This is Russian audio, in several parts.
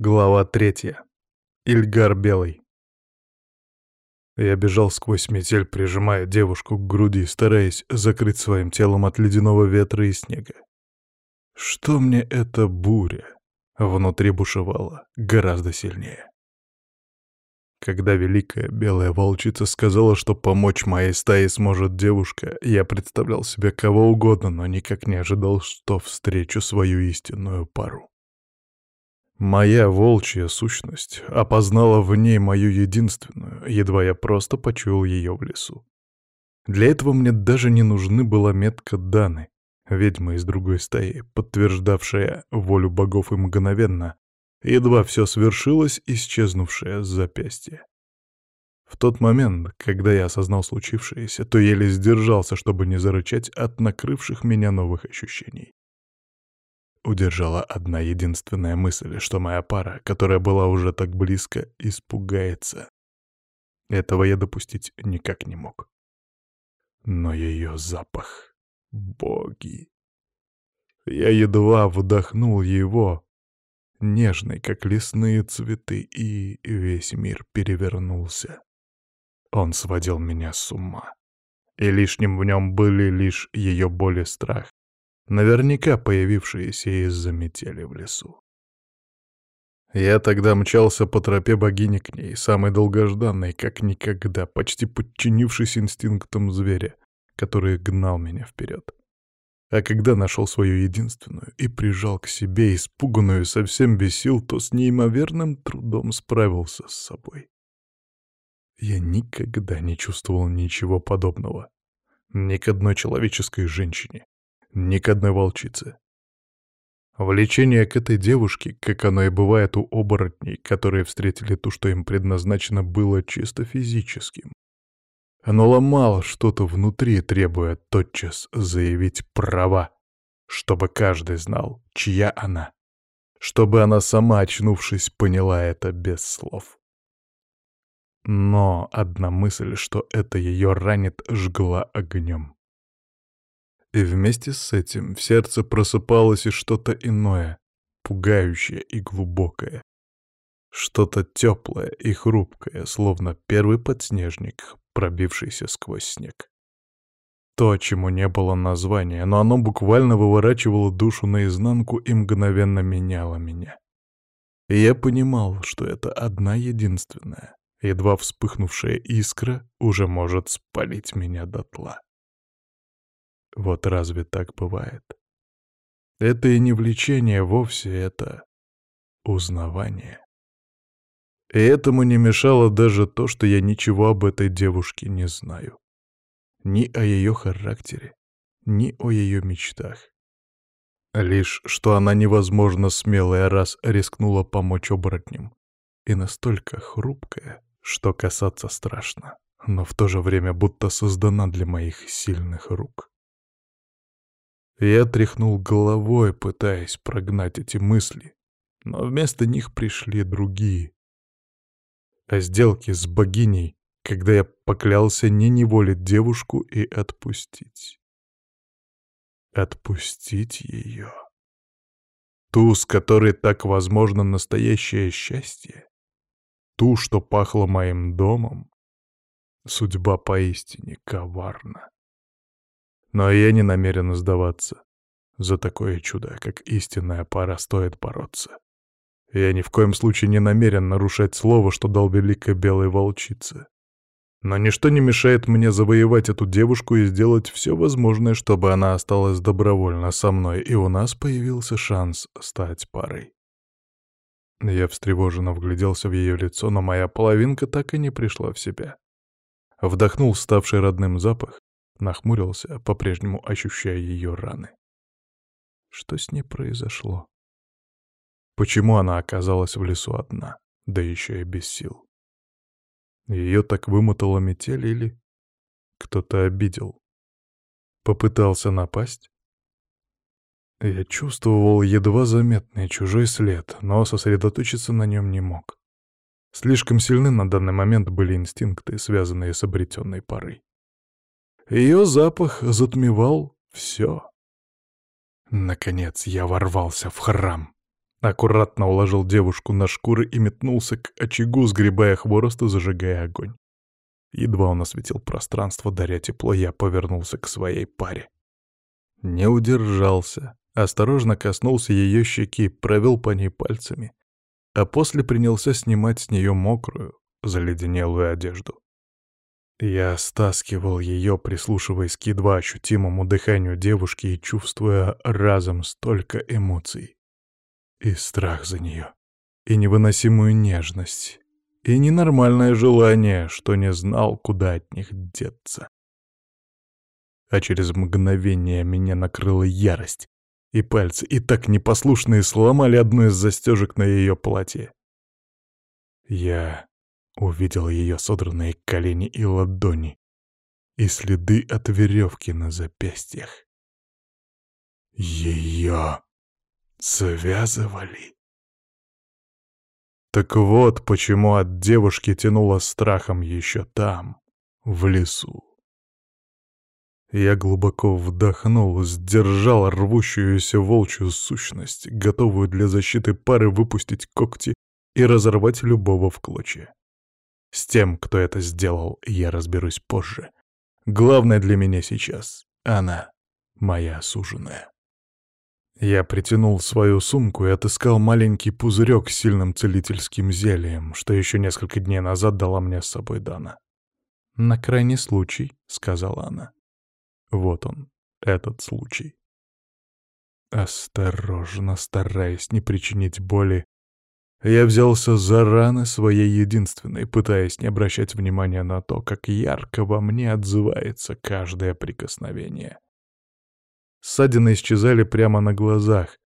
Глава третья. Ильгар Белый. Я бежал сквозь метель, прижимая девушку к груди, стараясь закрыть своим телом от ледяного ветра и снега. Что мне эта буря? Внутри бушевала гораздо сильнее. Когда великая белая волчица сказала, что помочь моей стае сможет девушка, я представлял себе кого угодно, но никак не ожидал, что встречу свою истинную пару. Моя волчья сущность опознала в ней мою единственную, едва я просто почуял ее в лесу. Для этого мне даже не нужны была метка Даны, ведьма из другой стаи, подтверждавшая волю богов и мгновенно, едва все свершилось, исчезнувшая с запястья. В тот момент, когда я осознал случившееся, то еле сдержался, чтобы не зарычать от накрывших меня новых ощущений удержала одна единственная мысль, что моя пара, которая была уже так близко, испугается. Этого я допустить никак не мог. Но ее запах... Боги... Я едва вдохнул его, нежный, как лесные цветы, и весь мир перевернулся. Он сводил меня с ума. И лишним в нем были лишь ее боль и страх, наверняка появившиеся из-за метели в лесу. Я тогда мчался по тропе богини к ней, самой долгожданной, как никогда, почти подчинившись инстинктам зверя, который гнал меня вперед. А когда нашел свою единственную и прижал к себе испуганную совсем без сил, то с неимоверным трудом справился с собой. Я никогда не чувствовал ничего подобного. Ни к одной человеческой женщине, ни к одной волчице. Влечение к этой девушке, как оно и бывает у оборотней, которые встретили ту, что им предназначено, было чисто физическим. Оно ломало что-то внутри, требуя тотчас заявить права, чтобы каждый знал, чья она, чтобы она сама, очнувшись, поняла это без слов. Но одна мысль, что это ее ранит, жгла огнем. И вместе с этим в сердце просыпалось и что-то иное, пугающее и глубокое. Что-то теплое и хрупкое, словно первый подснежник, пробившийся сквозь снег. То, чему не было названия, но оно буквально выворачивало душу наизнанку и мгновенно меняло меня. И я понимал, что это одна единственная, едва вспыхнувшая искра уже может спалить меня дотла. Вот разве так бывает? Это и не влечение вовсе, это узнавание. И этому не мешало даже то, что я ничего об этой девушке не знаю. Ни о ее характере, ни о ее мечтах. Лишь, что она невозможно смелая раз рискнула помочь оборотням. И настолько хрупкая, что касаться страшно, но в то же время будто создана для моих сильных рук. Я тряхнул головой, пытаясь прогнать эти мысли, но вместо них пришли другие. О сделке с богиней, когда я поклялся не неволить девушку и отпустить. Отпустить ее. Ту, с которой так возможно настоящее счастье. Ту, что пахло моим домом. Судьба поистине коварна. Но я не намерен сдаваться. За такое чудо, как истинная пара, стоит бороться. Я ни в коем случае не намерен нарушать слово, что дал великой белой волчице. Но ничто не мешает мне завоевать эту девушку и сделать все возможное, чтобы она осталась добровольно со мной, и у нас появился шанс стать парой. Я встревоженно вгляделся в ее лицо, но моя половинка так и не пришла в себя. Вдохнул ставший родным запах, Нахмурился, по-прежнему ощущая ее раны. Что с ней произошло? Почему она оказалась в лесу одна, да еще и без сил? Ее так вымотала метель или кто-то обидел? Попытался напасть? Я чувствовал едва заметный чужой след, но сосредоточиться на нем не мог. Слишком сильны на данный момент были инстинкты, связанные с обретенной парой. Ее запах затмевал все. Наконец я ворвался в храм. Аккуратно уложил девушку на шкуры и метнулся к очагу, сгребая хворост и зажигая огонь. Едва он осветил пространство, даря тепло, я повернулся к своей паре. Не удержался, осторожно коснулся ее щеки, провел по ней пальцами, а после принялся снимать с нее мокрую, заледенелую одежду. Я стаскивал ее, прислушиваясь к едва ощутимому дыханию девушки и чувствуя разом столько эмоций. И страх за нее, и невыносимую нежность, и ненормальное желание, что не знал, куда от них деться. А через мгновение меня накрыла ярость, и пальцы, и так непослушные, сломали одну из застежек на ее платье. Я увидел ее содранные колени и ладони, и следы от веревки на запястьях. Ее связывали. Так вот, почему от девушки тянуло страхом еще там, в лесу. Я глубоко вдохнул, сдержал рвущуюся волчью сущность, готовую для защиты пары выпустить когти и разорвать любого в клочья. С тем, кто это сделал, я разберусь позже. Главное для меня сейчас — она, моя суженая. Я притянул свою сумку и отыскал маленький пузырек с сильным целительским зельем, что еще несколько дней назад дала мне с собой Дана. «На крайний случай», — сказала она. Вот он, этот случай. Осторожно, стараясь не причинить боли, я взялся за раны своей единственной, пытаясь не обращать внимания на то, как ярко во мне отзывается каждое прикосновение. Ссадины исчезали прямо на глазах,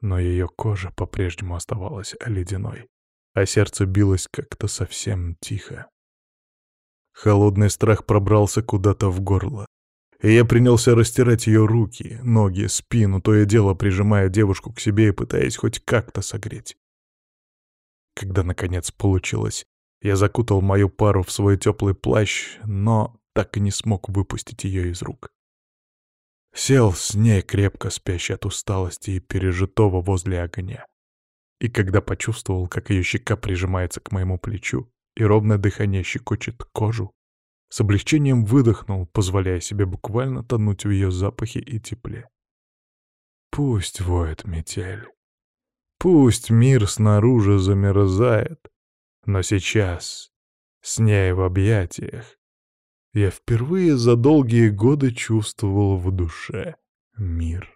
но ее кожа по-прежнему оставалась ледяной, а сердце билось как-то совсем тихо. Холодный страх пробрался куда-то в горло, и я принялся растирать ее руки, ноги, спину, то и дело прижимая девушку к себе и пытаясь хоть как-то согреть. Когда, наконец, получилось, я закутал мою пару в свой теплый плащ, но так и не смог выпустить ее из рук. Сел с ней, крепко спящий от усталости и пережитого возле огня. И когда почувствовал, как ее щека прижимается к моему плечу, и ровное дыхание щекочет кожу, с облегчением выдохнул, позволяя себе буквально тонуть в ее запахе и тепле. Пусть воет метель. Пусть мир снаружи замерзает, но сейчас, с ней в объятиях, я впервые за долгие годы чувствовал в душе мир.